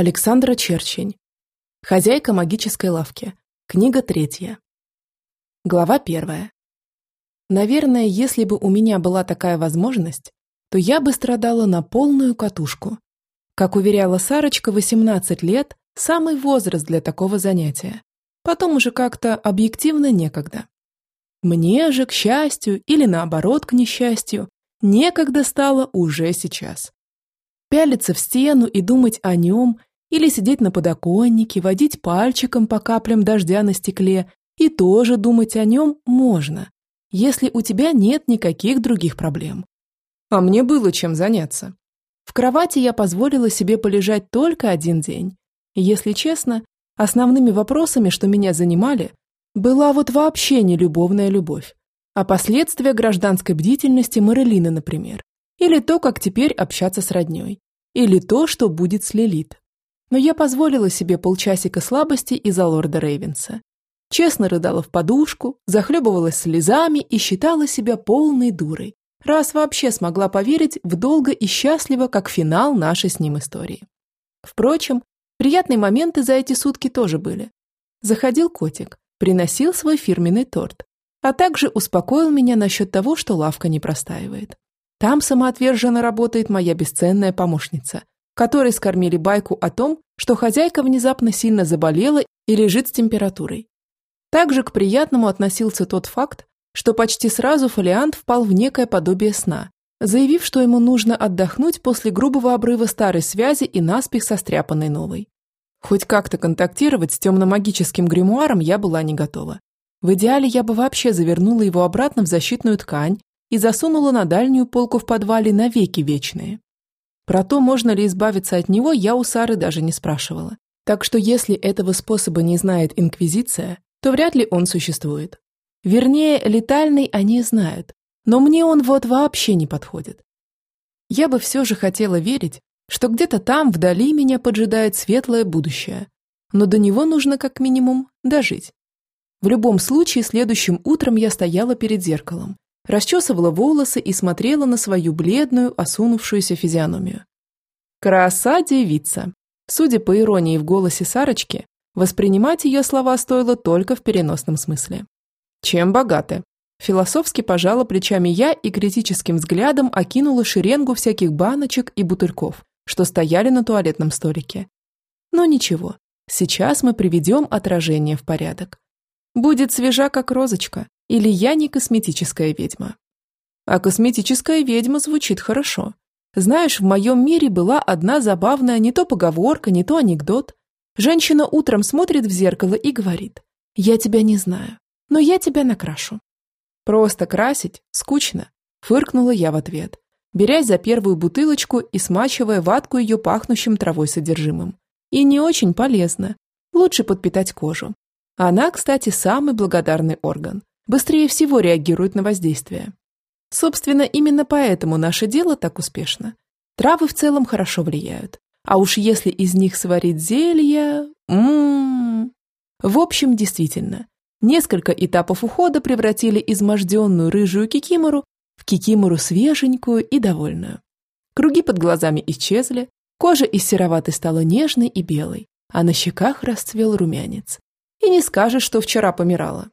Александра Черчень. Хозяйка магической лавки. Книга третья. Глава первая. Наверное, если бы у меня была такая возможность, то я бы страдала на полную катушку. Как уверяла Сарочка, 18 лет – самый возраст для такого занятия. Потом уже как-то объективно некогда. Мне же, к счастью, или наоборот, к несчастью, некогда стало уже сейчас. Пялиться в стену и думать о нем или сидеть на подоконнике, водить пальчиком по каплям дождя на стекле и тоже думать о нем можно, если у тебя нет никаких других проблем. А мне было чем заняться. В кровати я позволила себе полежать только один день. Если честно, основными вопросами, что меня занимали, была вот вообще не любовная любовь, а последствия гражданской бдительности Марелины, например, или то, как теперь общаться с родней, или то, что будет с Лилит но я позволила себе полчасика слабости из-за лорда Рейвенса. Честно рыдала в подушку, захлебывалась слезами и считала себя полной дурой, раз вообще смогла поверить в долго и счастливо, как финал нашей с ним истории. Впрочем, приятные моменты за эти сутки тоже были. Заходил котик, приносил свой фирменный торт, а также успокоил меня насчет того, что лавка не простаивает. Там самоотверженно работает моя бесценная помощница – которой скормили байку о том, что хозяйка внезапно сильно заболела и лежит с температурой. Также к приятному относился тот факт, что почти сразу фолиант впал в некое подобие сна, заявив, что ему нужно отдохнуть после грубого обрыва старой связи и наспех состряпанной новой. Хоть как-то контактировать с темно-магическим гримуаром я была не готова. В идеале я бы вообще завернула его обратно в защитную ткань и засунула на дальнюю полку в подвале навеки вечные. Про то, можно ли избавиться от него, я у Сары даже не спрашивала. Так что если этого способа не знает Инквизиция, то вряд ли он существует. Вернее, летальный они знают, но мне он вот вообще не подходит. Я бы все же хотела верить, что где-то там вдали меня поджидает светлое будущее, но до него нужно как минимум дожить. В любом случае, следующим утром я стояла перед зеркалом расчесывала волосы и смотрела на свою бледную, осунувшуюся физиономию. «Краса девица!» Судя по иронии в голосе Сарочки, воспринимать ее слова стоило только в переносном смысле. «Чем богаты?» Философски пожала плечами я и критическим взглядом окинула шеренгу всяких баночек и бутыльков, что стояли на туалетном столике. Но ничего, сейчас мы приведем отражение в порядок. Будет свежа, как розочка, или я не косметическая ведьма? А косметическая ведьма звучит хорошо. Знаешь, в моем мире была одна забавная не то поговорка, не то анекдот. Женщина утром смотрит в зеркало и говорит, «Я тебя не знаю, но я тебя накрашу». «Просто красить? Скучно», – фыркнула я в ответ, берясь за первую бутылочку и смачивая ватку ее пахнущим травой содержимым. И не очень полезно. Лучше подпитать кожу. Она, кстати, самый благодарный орган быстрее всего реагирует на воздействие. Собственно, именно поэтому наше дело так успешно. Травы в целом хорошо влияют. А уж если из них сварить зелья... Ммм... В общем, действительно, несколько этапов ухода превратили изможденную рыжую кикимору в кикимору свеженькую и довольную. Круги под глазами исчезли, кожа из сероватой стала нежной и белой, а на щеках расцвел румянец. И не скажешь, что вчера помирала.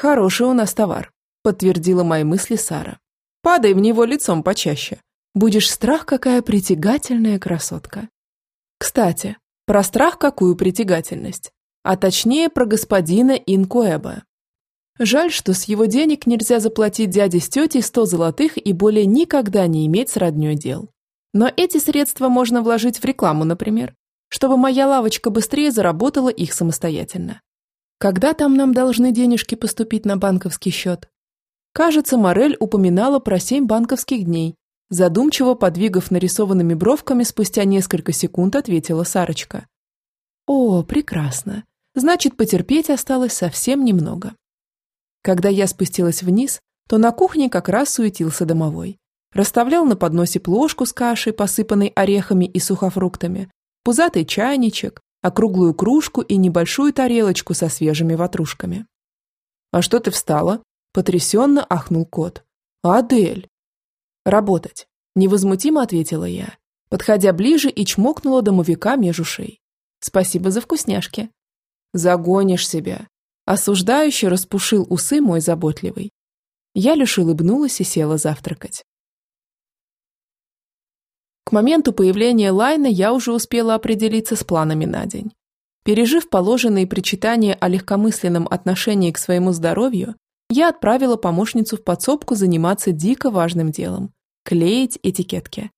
«Хороший у нас товар», – подтвердила мои мысли Сара. «Падай в него лицом почаще. Будешь страх, какая притягательная красотка». Кстати, про страх какую притягательность, а точнее про господина Инкоэба. Жаль, что с его денег нельзя заплатить дяде с тетей сто золотых и более никогда не иметь с роднёй дел. Но эти средства можно вложить в рекламу, например, чтобы моя лавочка быстрее заработала их самостоятельно. Когда там нам должны денежки поступить на банковский счет? Кажется, Морель упоминала про семь банковских дней. Задумчиво подвигав нарисованными бровками, спустя несколько секунд ответила Сарочка. О, прекрасно. Значит, потерпеть осталось совсем немного. Когда я спустилась вниз, то на кухне как раз суетился домовой. Расставлял на подносе плошку с кашей, посыпанной орехами и сухофруктами, пузатый чайничек, округлую кружку и небольшую тарелочку со свежими ватрушками. «А что ты встала?» – потрясенно ахнул кот. «Адель!» «Работать!» – невозмутимо ответила я. подходя ближе и чмокнула домовика меж ушей. «Спасибо за вкусняшки». «Загонишь себя», – осуждающе распушил усы мой заботливый. Я лишь улыбнулась и села завтракать. К моменту появления Лайна я уже успела определиться с планами на день. Пережив положенные причитания о легкомысленном отношении к своему здоровью, я отправила помощницу в подсобку заниматься дико важным делом – клеить этикетки.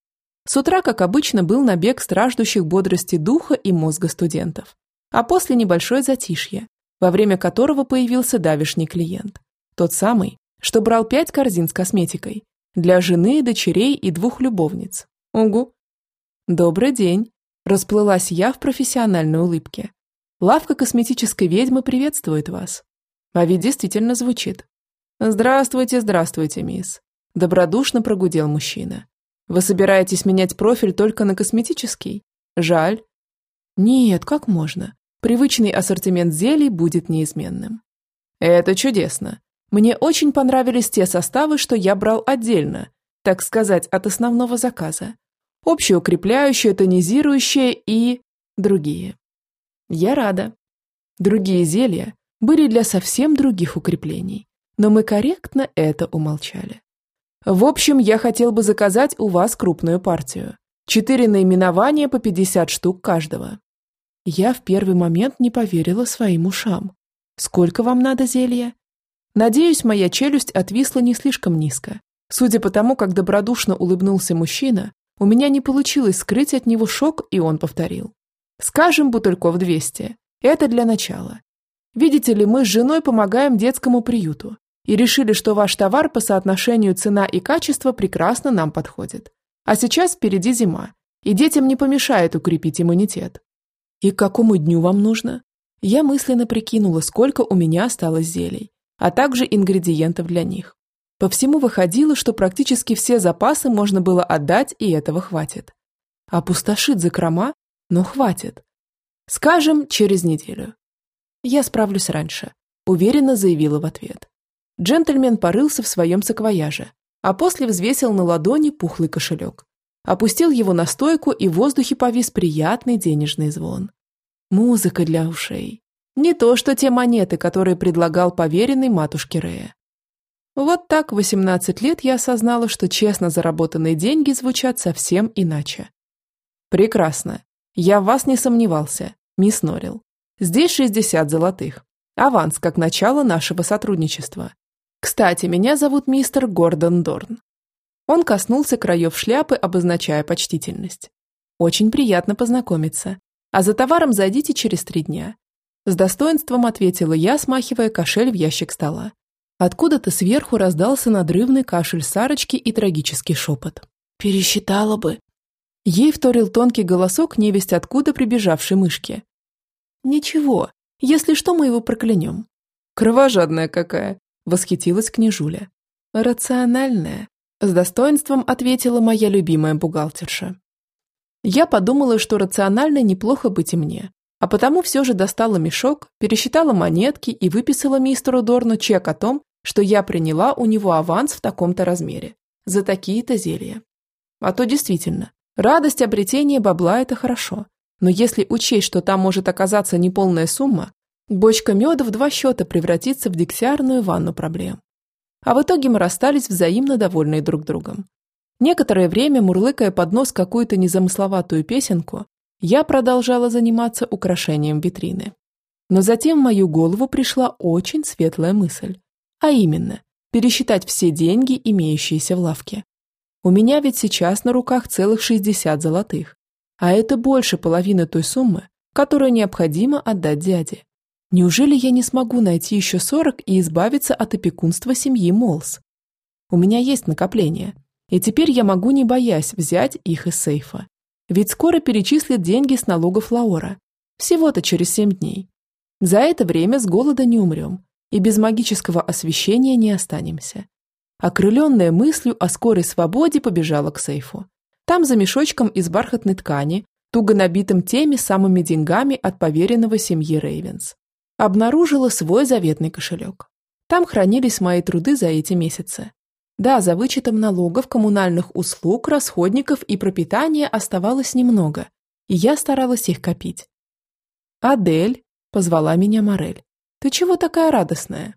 С утра, как обычно, был набег страждущих бодрости духа и мозга студентов. А после небольшое затишье, во время которого появился давишний клиент. Тот самый, что брал пять корзин с косметикой для жены, дочерей и двух любовниц. Угу. Добрый день. Расплылась я в профессиональной улыбке. Лавка косметической ведьмы приветствует вас. А ведь действительно звучит. Здравствуйте, здравствуйте, мисс. Добродушно прогудел мужчина. Вы собираетесь менять профиль только на косметический? Жаль. Нет, как можно? Привычный ассортимент зелий будет неизменным. Это чудесно. Мне очень понравились те составы, что я брал отдельно, так сказать, от основного заказа. Общеукрепляющие, тонизирующие и... другие. Я рада. Другие зелья были для совсем других укреплений, но мы корректно это умолчали. В общем, я хотел бы заказать у вас крупную партию. Четыре наименования по 50 штук каждого. Я в первый момент не поверила своим ушам. Сколько вам надо зелья? Надеюсь, моя челюсть отвисла не слишком низко. Судя по тому, как добродушно улыбнулся мужчина, у меня не получилось скрыть от него шок, и он повторил. Скажем, бутыльков 200. Это для начала. Видите ли, мы с женой помогаем детскому приюту и решили, что ваш товар по соотношению цена и качество прекрасно нам подходит. А сейчас впереди зима, и детям не помешает укрепить иммунитет. И к какому дню вам нужно? Я мысленно прикинула, сколько у меня осталось зелий, а также ингредиентов для них. По всему выходило, что практически все запасы можно было отдать, и этого хватит. Опустошит закрома, но хватит. Скажем, через неделю. Я справлюсь раньше, уверенно заявила в ответ. Джентльмен порылся в своем саквояже, а после взвесил на ладони пухлый кошелек. Опустил его на стойку, и в воздухе повис приятный денежный звон. Музыка для ушей. Не то, что те монеты, которые предлагал поверенный матушке Рея. Вот так в 18 лет я осознала, что честно заработанные деньги звучат совсем иначе. Прекрасно. Я в вас не сомневался, мисс Норрил. Здесь 60 золотых. Аванс как начало нашего сотрудничества. Кстати, меня зовут мистер Гордон Дорн. Он коснулся краев шляпы, обозначая почтительность. Очень приятно познакомиться. А за товаром зайдите через три дня. С достоинством ответила я, смахивая кошель в ящик стола. Откуда-то сверху раздался надрывный кашель Сарочки и трагический шепот. «Пересчитала бы». Ей вторил тонкий голосок невесть откуда прибежавшей мышки. «Ничего, если что, мы его проклянем». «Кровожадная какая!» – восхитилась княжуля. «Рациональная», – с достоинством ответила моя любимая бухгалтерша. Я подумала, что рационально неплохо быть и мне, а потому все же достала мешок, пересчитала монетки и выписала мистеру Дорну чек о том, что я приняла у него аванс в таком-то размере, за такие-то зелья. А то действительно, радость обретения бабла – это хорошо, но если учесть, что там может оказаться неполная сумма, бочка меда в два счета превратится в дексиарную ванну проблем. А в итоге мы расстались взаимно довольные друг другом. Некоторое время, мурлыкая под нос какую-то незамысловатую песенку, я продолжала заниматься украшением витрины. Но затем в мою голову пришла очень светлая мысль, а именно пересчитать все деньги, имеющиеся в лавке. У меня ведь сейчас на руках целых 60 золотых, а это больше половины той суммы, которую необходимо отдать дяде. Неужели я не смогу найти еще 40 и избавиться от опекунства семьи Молс? У меня есть накопления, и теперь я могу, не боясь, взять их из сейфа. Ведь скоро перечислят деньги с налогов Лаора. Всего-то через семь дней. За это время с голода не умрем и без магического освещения не останемся. Окрыленная мыслью о скорой свободе побежала к сейфу. Там за мешочком из бархатной ткани, туго набитым теми самыми деньгами от поверенного семьи Рейвенс. Обнаружила свой заветный кошелек. Там хранились мои труды за эти месяцы. Да, за вычетом налогов, коммунальных услуг, расходников и пропитания оставалось немного, и я старалась их копить. «Адель», — позвала меня Морель, — «ты чего такая радостная?»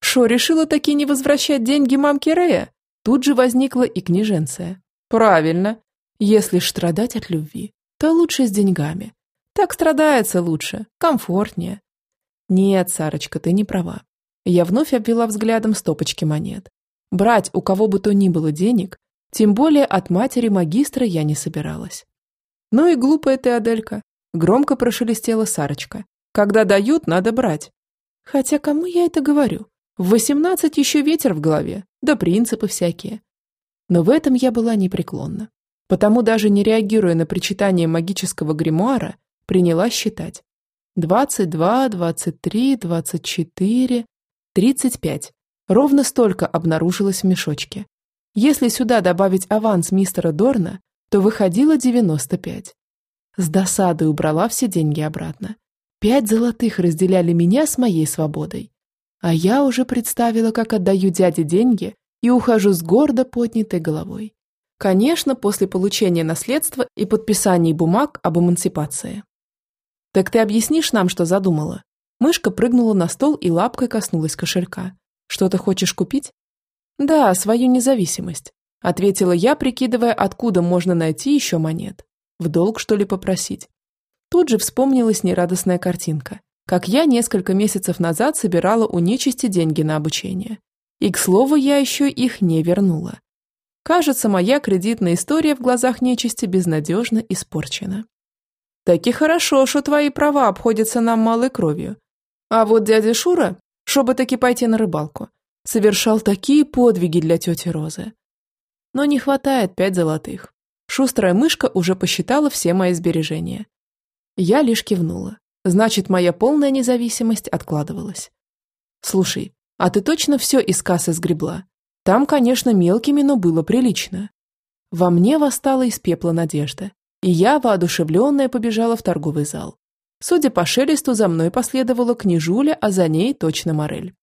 «Шо, решила таки не возвращать деньги мамке Рея?» Тут же возникла и княженция. «Правильно. Если страдать от любви, то лучше с деньгами. Так страдается лучше, комфортнее». «Нет, Сарочка, ты не права». Я вновь обвела взглядом стопочки монет. Брать у кого бы то ни было денег, тем более от матери магистра я не собиралась. «Ну и глупая ты, Аделька», – громко прошелестела Сарочка. «Когда дают, надо брать». Хотя кому я это говорю? В восемнадцать еще ветер в голове, да принципы всякие. Но в этом я была непреклонна. Потому даже не реагируя на причитание магического гримуара, приняла считать. Двадцать два, двадцать три, двадцать четыре, тридцать пять. Ровно столько обнаружилось в мешочке. Если сюда добавить аванс мистера Дорна, то выходило 95. С досадой убрала все деньги обратно. Пять золотых разделяли меня с моей свободой. А я уже представила, как отдаю дяде деньги и ухожу с гордо поднятой головой. Конечно, после получения наследства и подписания бумаг об эмансипации. «Так ты объяснишь нам, что задумала?» Мышка прыгнула на стол и лапкой коснулась кошелька. Что-то хочешь купить? Да, свою независимость, ответила я, прикидывая, откуда можно найти еще монет. В долг, что ли, попросить? Тут же вспомнилась нерадостная картинка, как я несколько месяцев назад собирала у нечисти деньги на обучение. И, к слову, я еще их не вернула. Кажется, моя кредитная история в глазах нечисти безнадежно испорчена. Таки хорошо, что твои права обходятся нам малой кровью. А вот дядя Шура чтобы таки пойти на рыбалку. Совершал такие подвиги для тети Розы. Но не хватает пять золотых. Шустрая мышка уже посчитала все мои сбережения. Я лишь кивнула. Значит, моя полная независимость откладывалась. Слушай, а ты точно все из кассы сгребла? Там, конечно, мелкими, но было прилично. Во мне восстала из пепла надежда, и я, воодушевленная, побежала в торговый зал. Судя по шелесту, за мной последовала княжуля, а за ней точно Морель.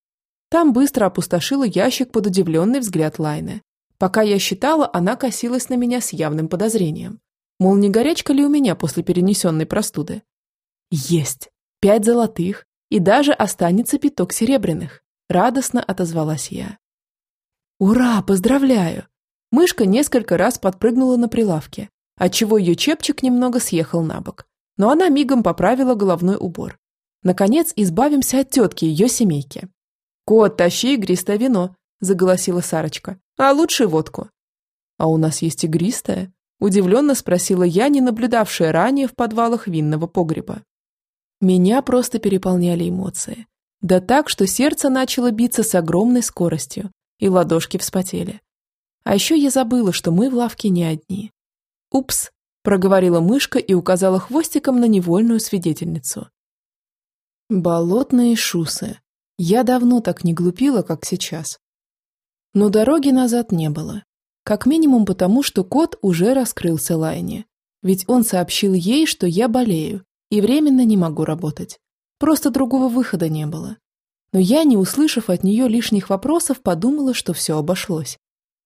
Там быстро опустошила ящик под удивленный взгляд Лайны. Пока я считала, она косилась на меня с явным подозрением. Мол, не горячка ли у меня после перенесенной простуды? Есть! Пять золотых, и даже останется пяток серебряных. Радостно отозвалась я. Ура, поздравляю! Мышка несколько раз подпрыгнула на прилавке, отчего ее чепчик немного съехал на бок но она мигом поправила головной убор. Наконец, избавимся от тетки ее семейки. «Кот, тащи игристое вино», – заголосила Сарочка. «А лучше водку». «А у нас есть игристое?» – удивленно спросила я, не наблюдавшая ранее в подвалах винного погреба. Меня просто переполняли эмоции. Да так, что сердце начало биться с огромной скоростью, и ладошки вспотели. А еще я забыла, что мы в лавке не одни. Упс, проговорила мышка и указала хвостиком на невольную свидетельницу. Болотные шусы. Я давно так не глупила, как сейчас. Но дороги назад не было. Как минимум потому, что кот уже раскрылся Лайне. Ведь он сообщил ей, что я болею и временно не могу работать. Просто другого выхода не было. Но я, не услышав от нее лишних вопросов, подумала, что все обошлось.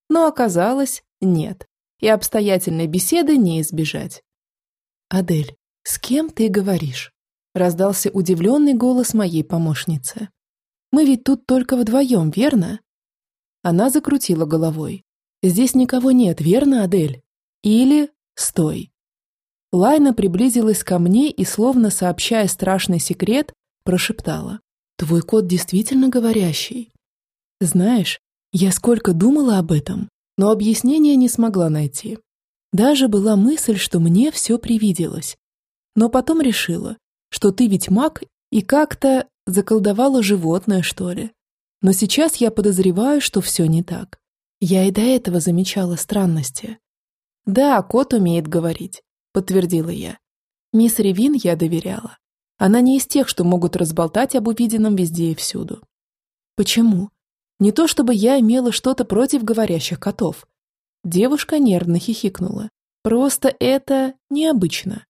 Но оказалось, нет и обстоятельной беседы не избежать. «Адель, с кем ты говоришь?» – раздался удивленный голос моей помощницы. «Мы ведь тут только вдвоем, верно?» Она закрутила головой. «Здесь никого нет, верно, Адель? Или... Стой!» Лайна приблизилась ко мне и, словно сообщая страшный секрет, прошептала. «Твой кот действительно говорящий?» «Знаешь, я сколько думала об этом, но объяснения не смогла найти. Даже была мысль, что мне все привиделось. Но потом решила, что ты ведь маг и как-то заколдовала животное, что ли. Но сейчас я подозреваю, что все не так. Я и до этого замечала странности. «Да, кот умеет говорить», — подтвердила я. Мисс Ревин я доверяла. Она не из тех, что могут разболтать об увиденном везде и всюду. Почему? Не то чтобы я имела что-то против говорящих котов. Девушка нервно хихикнула. Просто это необычно.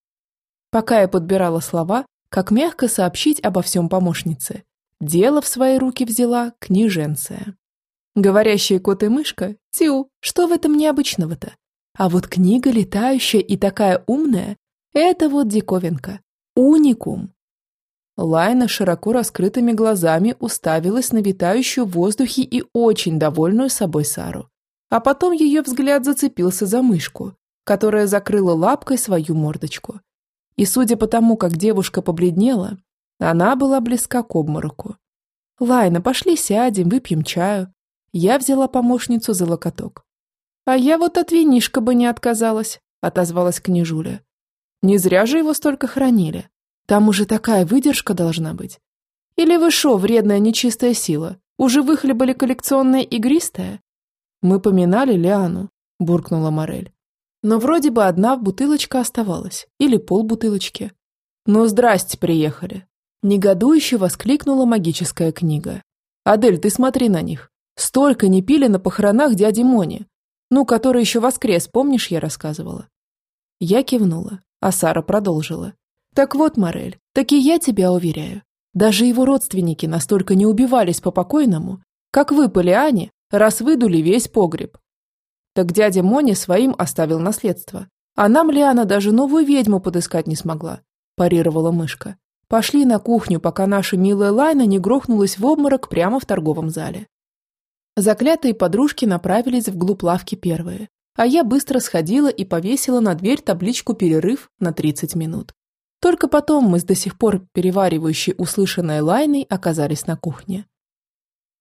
Пока я подбирала слова, как мягко сообщить обо всем помощнице. Дело в свои руки взяла княженция. Говорящие кот и мышка? Тю, что в этом необычного-то? А вот книга летающая и такая умная – это вот диковинка. Уникум. Лайна широко раскрытыми глазами уставилась на витающую в воздухе и очень довольную собой Сару. А потом ее взгляд зацепился за мышку, которая закрыла лапкой свою мордочку. И судя по тому, как девушка побледнела, она была близка к обмороку. «Лайна, пошли сядем, выпьем чаю». Я взяла помощницу за локоток. «А я вот от винишка бы не отказалась», — отозвалась княжуля. «Не зря же его столько хранили. Там уже такая выдержка должна быть. Или вы шо, вредная нечистая сила, уже выхлебали коллекционное игристое?» «Мы поминали Лиану», – буркнула Морель. «Но вроде бы одна бутылочка оставалась, или полбутылочки». «Ну, здрасте, приехали!» Негодующе воскликнула магическая книга. «Адель, ты смотри на них. Столько не пили на похоронах дяди Мони. Ну, который еще воскрес, помнишь, я рассказывала?» Я кивнула, а Сара продолжила. «Так вот, Морель, так и я тебя уверяю. Даже его родственники настолько не убивались по покойному, как вы, Полиане, раз выдули весь погреб. Так дядя Мони своим оставил наследство. А нам Лиана даже новую ведьму подыскать не смогла, парировала мышка. Пошли на кухню, пока наша милая Лайна не грохнулась в обморок прямо в торговом зале. Заклятые подружки направились вглубь лавки первые, а я быстро сходила и повесила на дверь табличку «Перерыв» на 30 минут. Только потом мы с до сих пор переваривающей услышанной Лайной оказались на кухне.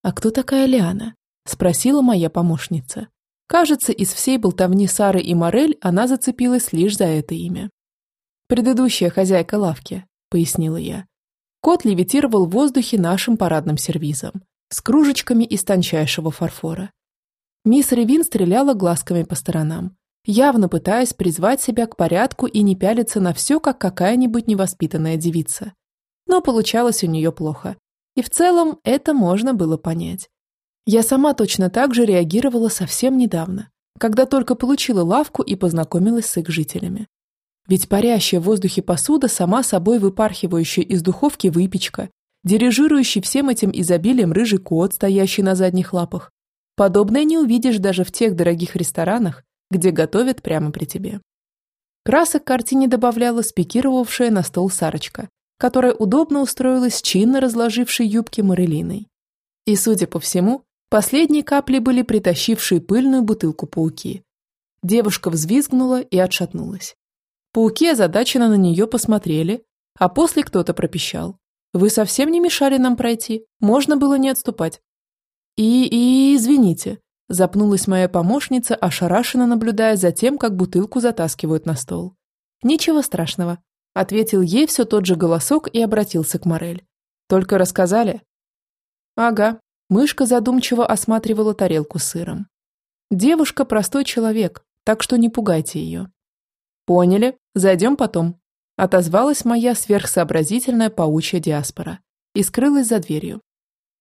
«А кто такая Лиана?» – спросила моя помощница. Кажется, из всей болтовни Сары и Морель она зацепилась лишь за это имя. «Предыдущая хозяйка лавки», – пояснила я. Кот левитировал в воздухе нашим парадным сервизом, с кружечками из тончайшего фарфора. Мисс Ревин стреляла глазками по сторонам, явно пытаясь призвать себя к порядку и не пялиться на все, как какая-нибудь невоспитанная девица. Но получалось у нее плохо. И в целом это можно было понять. Я сама точно так же реагировала совсем недавно, когда только получила лавку и познакомилась с их жителями. Ведь парящая в воздухе посуда, сама собой выпархивающая из духовки выпечка, дирижирующий всем этим изобилием рыжий кот, стоящий на задних лапах. Подобное не увидишь даже в тех дорогих ресторанах, где готовят прямо при тебе. Красок картине добавляла спикировавшая на стол Сарочка, которая удобно устроилась чинно разложившей юбки Марелиной. И, судя по всему, последней каплей были притащившие пыльную бутылку пауки. Девушка взвизгнула и отшатнулась. Пауки озадаченно на нее посмотрели, а после кто-то пропищал. «Вы совсем не мешали нам пройти, можно было не отступать». «И... и... извините», Запнулась моя помощница, ошарашенно наблюдая за тем, как бутылку затаскивают на стол. «Ничего страшного», – ответил ей все тот же голосок и обратился к Морель. «Только рассказали?» «Ага», – мышка задумчиво осматривала тарелку с сыром. «Девушка – простой человек, так что не пугайте ее». «Поняли, зайдем потом», – отозвалась моя сверхсообразительная паучья диаспора и скрылась за дверью.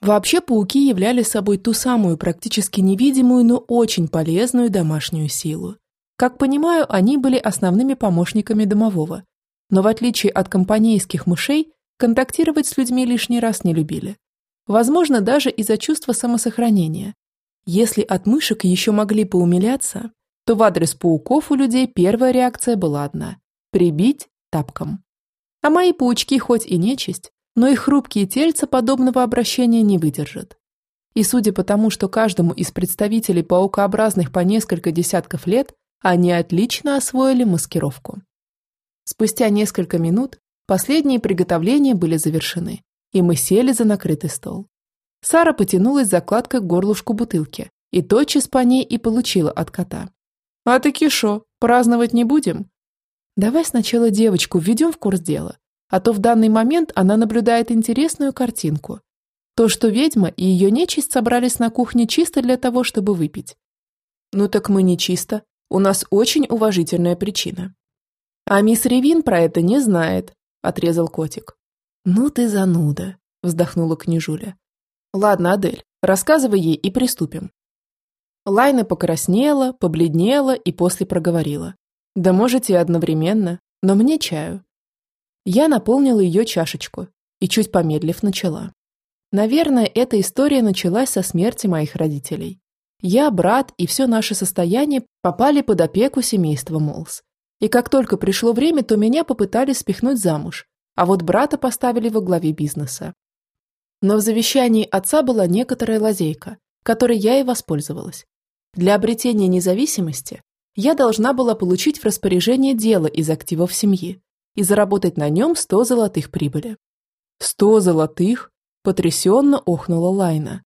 Вообще пауки являли собой ту самую практически невидимую, но очень полезную домашнюю силу. Как понимаю, они были основными помощниками домового. Но в отличие от компанейских мышей, контактировать с людьми лишний раз не любили. Возможно, даже из-за чувства самосохранения. Если от мышек еще могли поумиляться, то в адрес пауков у людей первая реакция была одна – прибить тапком. А мои паучки хоть и нечисть, но их хрупкие тельца подобного обращения не выдержат. И судя по тому, что каждому из представителей паукообразных по несколько десятков лет, они отлично освоили маскировку. Спустя несколько минут последние приготовления были завершены, и мы сели за накрытый стол. Сара потянулась закладкой к горлышку бутылки, и тотчас по ней и получила от кота. «А ты кишо, праздновать не будем?» «Давай сначала девочку введем в курс дела, а то в данный момент она наблюдает интересную картинку. То, что ведьма и ее нечисть собрались на кухне чисто для того, чтобы выпить. Ну так мы не чисто, у нас очень уважительная причина. А мисс Ревин про это не знает, отрезал котик. Ну ты зануда, вздохнула княжуля. Ладно, Адель, рассказывай ей и приступим. Лайна покраснела, побледнела и после проговорила. Да можете одновременно, но мне чаю. Я наполнила ее чашечку и, чуть помедлив, начала. Наверное, эта история началась со смерти моих родителей. Я, брат и все наше состояние попали под опеку семейства Молс. И как только пришло время, то меня попытались спихнуть замуж, а вот брата поставили во главе бизнеса. Но в завещании отца была некоторая лазейка, которой я и воспользовалась. Для обретения независимости я должна была получить в распоряжение дело из активов семьи и заработать на нем 100 золотых прибыли. «Сто золотых?» – потрясенно охнула Лайна.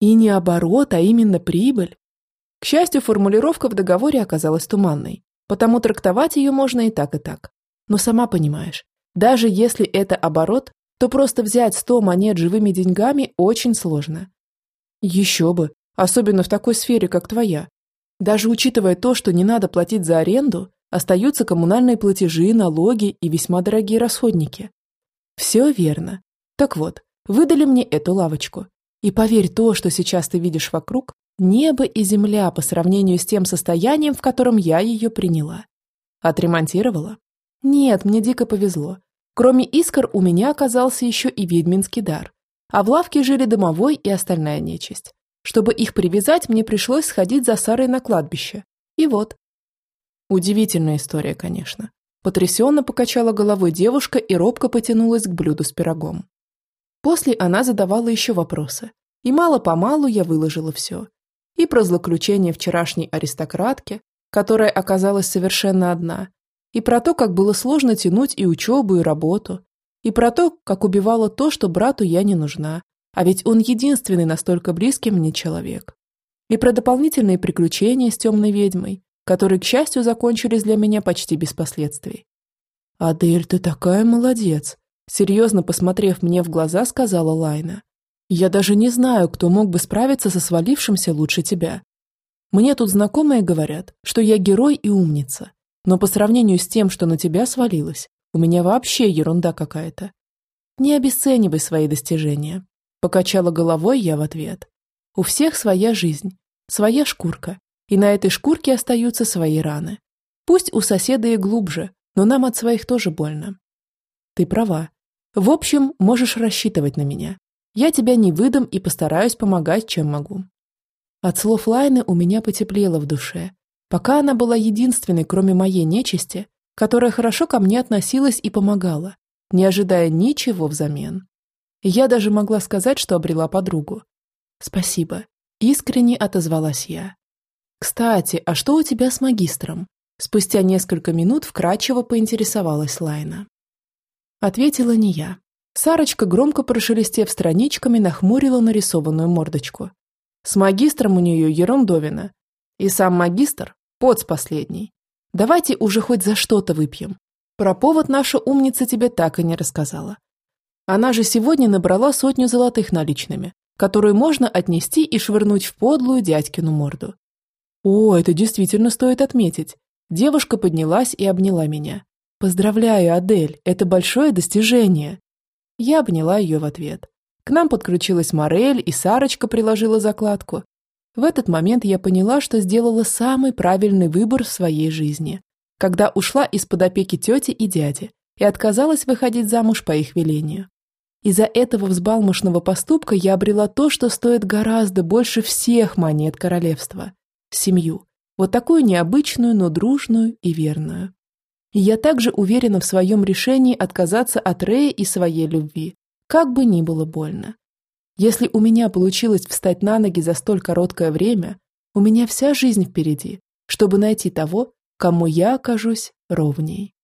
«И не оборот, а именно прибыль?» К счастью, формулировка в договоре оказалась туманной, потому трактовать ее можно и так, и так. Но сама понимаешь, даже если это оборот, то просто взять 100 монет живыми деньгами очень сложно. Еще бы, особенно в такой сфере, как твоя. Даже учитывая то, что не надо платить за аренду, остаются коммунальные платежи, налоги и весьма дорогие расходники. Все верно. Так вот, выдали мне эту лавочку. И поверь, то, что сейчас ты видишь вокруг, небо и земля по сравнению с тем состоянием, в котором я ее приняла. Отремонтировала? Нет, мне дико повезло. Кроме искр у меня оказался еще и ведьминский дар. А в лавке жили домовой и остальная нечисть. Чтобы их привязать, мне пришлось сходить за Сарой на кладбище. И вот. Удивительная история, конечно. Потрясенно покачала головой девушка и робко потянулась к блюду с пирогом. После она задавала еще вопросы. И мало-помалу я выложила все. И про злоключение вчерашней аристократки, которая оказалась совершенно одна, и про то, как было сложно тянуть и учебу, и работу. И про то, как убивало то, что брату я не нужна. А ведь он единственный настолько близкий мне человек. И про дополнительные приключения с темной ведьмой, которые, к счастью, закончились для меня почти без последствий. «Адель, ты такая молодец!» Серьезно посмотрев мне в глаза, сказала Лайна. «Я даже не знаю, кто мог бы справиться со свалившимся лучше тебя. Мне тут знакомые говорят, что я герой и умница, но по сравнению с тем, что на тебя свалилось, у меня вообще ерунда какая-то. Не обесценивай свои достижения. Покачала головой я в ответ. У всех своя жизнь, своя шкурка, и на этой шкурке остаются свои раны. Пусть у соседа и глубже, но нам от своих тоже больно. Ты права. В общем, можешь рассчитывать на меня. Я тебя не выдам и постараюсь помогать, чем могу. От слов Лайны у меня потеплело в душе, Пока она была единственной, кроме моей нечисти, которая хорошо ко мне относилась и помогала, не ожидая ничего взамен. Я даже могла сказать, что обрела подругу. «Спасибо», — искренне отозвалась я. «Кстати, а что у тебя с магистром?» Спустя несколько минут вкрадчиво поинтересовалась Лайна. Ответила не я. Сарочка, громко прошелестев страничками, нахмурила нарисованную мордочку. С магистром у нее ерундовина. И сам магистр Поц последний. Давайте уже хоть за что-то выпьем. Про повод наша умница тебе так и не рассказала. Она же сегодня набрала сотню золотых наличными, которую можно отнести и швырнуть в подлую дядькину морду. О, это действительно стоит отметить. Девушка поднялась и обняла меня. Поздравляю, Адель, это большое достижение. Я обняла ее в ответ. К нам подключилась Морель, и Сарочка приложила закладку, в этот момент я поняла, что сделала самый правильный выбор в своей жизни, когда ушла из-под опеки тети и дяди и отказалась выходить замуж по их велению. Из-за этого взбалмошного поступка я обрела то, что стоит гораздо больше всех монет королевства – семью. Вот такую необычную, но дружную и верную. И я также уверена в своем решении отказаться от Рея и своей любви, как бы ни было больно. Если у меня получилось встать на ноги за столь короткое время, у меня вся жизнь впереди, чтобы найти того, кому я окажусь ровней.